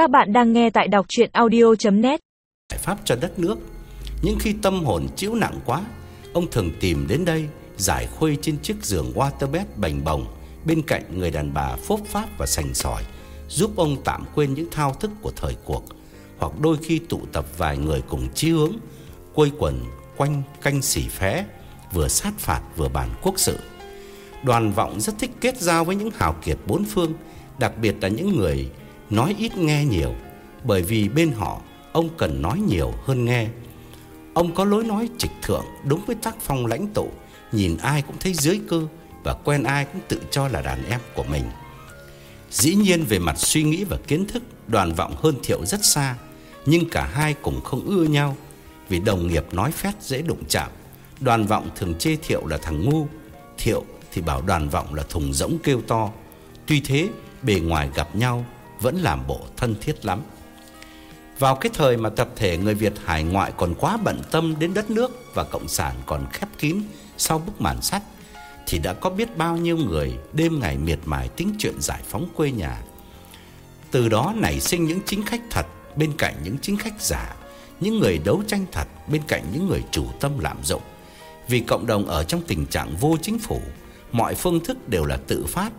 Các bạn đang nghe tại đọc chuyện audio.net Giải pháp cho đất nước. Những khi tâm hồn chịu nặng quá, Ông thường tìm đến đây, Giải khuây trên chiếc giường waterbed bành bồng, Bên cạnh người đàn bà phốp pháp và sành sỏi, Giúp ông tạm quên những thao thức của thời cuộc, Hoặc đôi khi tụ tập vài người cùng chí hướng, Quây quần quanh canh xỉ phé, Vừa sát phạt vừa bàn quốc sự. Đoàn vọng rất thích kết giao với những hào kiệt bốn phương, Đặc biệt là những người nói ít nghe nhiều, Bởi vì bên họ, ông cần nói nhiều hơn nghe. Ông có lối nói trịch thượng đúng với tác phong lãnh tụ, Nhìn ai cũng thấy dưới cơ Và quen ai cũng tự cho là đàn em của mình. Dĩ nhiên về mặt suy nghĩ và kiến thức, Đoàn vọng hơn Thiệu rất xa, Nhưng cả hai cùng không ưa nhau. Vì đồng nghiệp nói phét dễ đụng chạm, Đoàn vọng thường chê Thiệu là thằng ngu, Thiệu thì bảo đoàn vọng là thùng rỗng kêu to. Tuy thế, bề ngoài gặp nhau vẫn làm bộ thân thiết lắm. Vào cái thời mà tập thể người Việt hải ngoại còn quá bận tâm đến đất nước và cộng sản còn khép kín sau bức màn sắt thì đã có biết bao nhiêu người đêm ngày miệt mài tính chuyện giải phóng quê nhà. Từ đó nảy sinh những chính khách thật bên cạnh những chính khách giả, những người đấu tranh thật bên cạnh những người chủ tâm lạm dụng. Vì cộng đồng ở trong tình trạng vô chính phủ, mọi phương thức đều là tự phát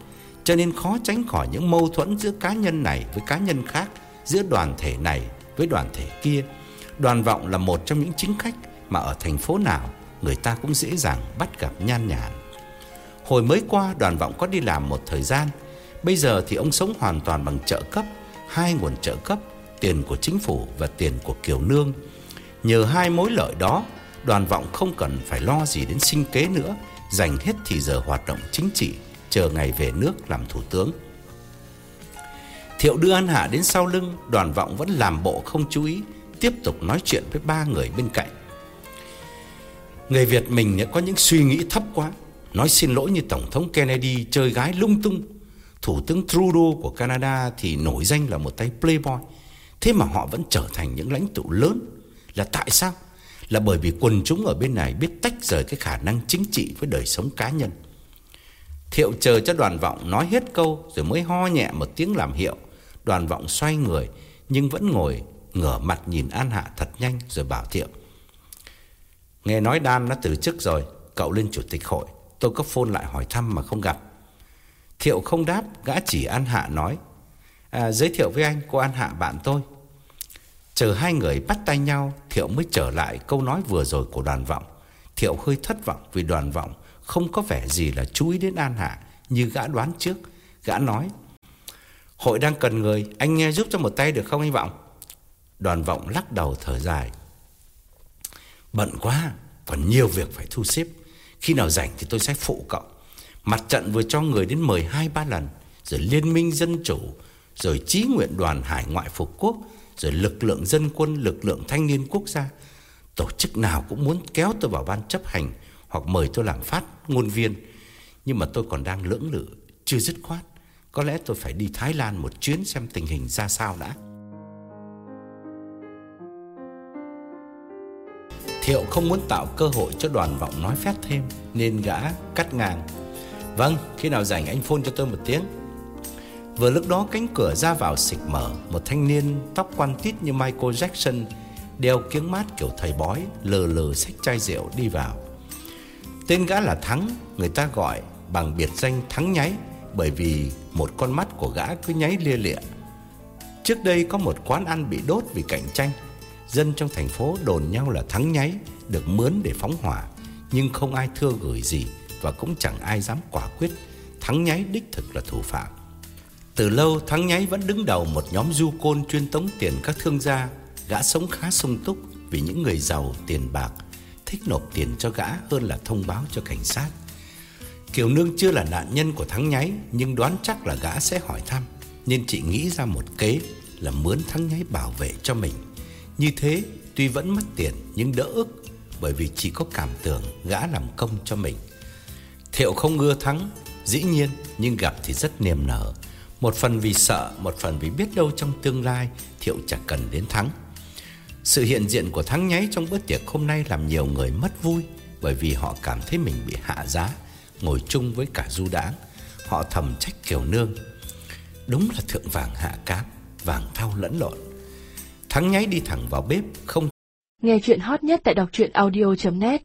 cho nên khó tránh khỏi những mâu thuẫn giữa cá nhân này với cá nhân khác, giữa đoàn thể này với đoàn thể kia. Đoàn vọng là một trong những chính khách mà ở thành phố nào người ta cũng dễ dàng bắt gặp nhan nhản. Hồi mới qua đoàn vọng có đi làm một thời gian, bây giờ thì ông sống hoàn toàn bằng trợ cấp, hai nguồn trợ cấp, tiền của chính phủ và tiền của Kiều Nương. Nhờ hai mối lợi đó, đoàn vọng không cần phải lo gì đến sinh kế nữa, dành hết thì giờ hoạt động chính trị chờ ngày về nước làm thủ tướng. Thiệu đưa An Hạ đến sau lưng, đoàn vọng vẫn làm bộ không chú ý, tiếp tục nói chuyện với ba người bên cạnh. Người Việt mình có những suy nghĩ thấp quá, nói xin lỗi như Tổng thống Kennedy chơi gái lung tung. Thủ tướng Trudeau của Canada thì nổi danh là một tay playboy. Thế mà họ vẫn trở thành những lãnh tụ lớn. Là tại sao? Là bởi vì quần chúng ở bên này biết tách rời cái khả năng chính trị với đời sống cá nhân. Thiệu chờ cho đoàn vọng nói hết câu rồi mới ho nhẹ một tiếng làm hiệu. Đoàn vọng xoay người nhưng vẫn ngồi ngửa mặt nhìn An Hạ thật nhanh rồi bảo Thiệu. Nghe nói Đan đã từ chức rồi, cậu lên chủ tịch hội. Tôi có phone lại hỏi thăm mà không gặp. Thiệu không đáp, gã chỉ An Hạ nói. À, giới thiệu với anh, cô An Hạ bạn tôi. Chờ hai người bắt tay nhau, Thiệu mới trở lại câu nói vừa rồi của đoàn vọng. Thiệu hơi thất vọng vì đoàn vọng không có vẻ gì là chú ý đến An Hạ như gã đoán trước. Gã nói, hội đang cần người, anh nghe giúp cho một tay được không anh Vọng? Đoàn Vọng lắc đầu thở dài. Bận quá, còn nhiều việc phải thu xếp. Khi nào rảnh thì tôi sẽ phụ cậu. Mặt trận vừa cho người đến mời hai ba lần, rồi liên minh dân chủ, rồi chí nguyện đoàn hải ngoại phục quốc, rồi lực lượng dân quân, lực lượng thanh niên quốc gia. Tổ chức nào cũng muốn kéo tôi vào ban chấp hành hoặc mời tôi làm phát ngôn viên. Nhưng mà tôi còn đang lưỡng lự, chưa dứt khoát. Có lẽ tôi phải đi Thái Lan một chuyến xem tình hình ra sao đã. Thiệu không muốn tạo cơ hội cho đoàn vọng nói phép thêm nên gã cắt ngang. Vâng, khi nào rảnh anh phone cho tôi một tiếng. Vừa lúc đó cánh cửa ra vào xịch mở, một thanh niên tóc quăn tít như Michael Jackson, đeo kiếng mát kiểu thầy bói, lờ lờ xách chai rượu đi vào. Tên gã là Thắng, người ta gọi bằng biệt danh Thắng nháy bởi vì một con mắt của gã cứ nháy lia lịa. Trước đây có một quán ăn bị đốt vì cạnh tranh, dân trong thành phố đồn nhau là Thắng nháy được mướn để phóng hỏa, nhưng không ai thưa gửi gì và cũng chẳng ai dám quả quyết Thắng nháy đích thực là thủ phạm. Từ lâu Thắng nháy vẫn đứng đầu một nhóm du côn chuyên tống tiền các thương gia, gã sống khá sung túc vì những người giàu tiền bạc thích nộp tiền cho gã hơn là thông báo cho cảnh sát. Kiều Nương chưa là nạn nhân của Thắng Nháy nhưng đoán chắc là gã sẽ hỏi thăm, nên chị nghĩ ra một kế là mướn Thắng Nháy bảo vệ cho mình. Như thế tuy vẫn mất tiền nhưng đỡ ức bởi vì chỉ có cảm tưởng gã làm công cho mình. Thiệu không ưa Thắng, dĩ nhiên nhưng gặp thì rất niềm nở. Một phần vì sợ, một phần vì biết đâu trong tương lai Thiệu chẳng cần đến Thắng. Sự hiện diện của Thắng Nháy trong bữa tiệc hôm nay làm nhiều người mất vui bởi vì họ cảm thấy mình bị hạ giá, ngồi chung với cả du đãng. Họ thầm trách Kiều Nương. Đúng là thượng vàng hạ cám, vàng thau lẫn lộn. Thắng nháy đi thẳng vào bếp, không Nghe chuyện hot nhất tại đọc truyện audio.net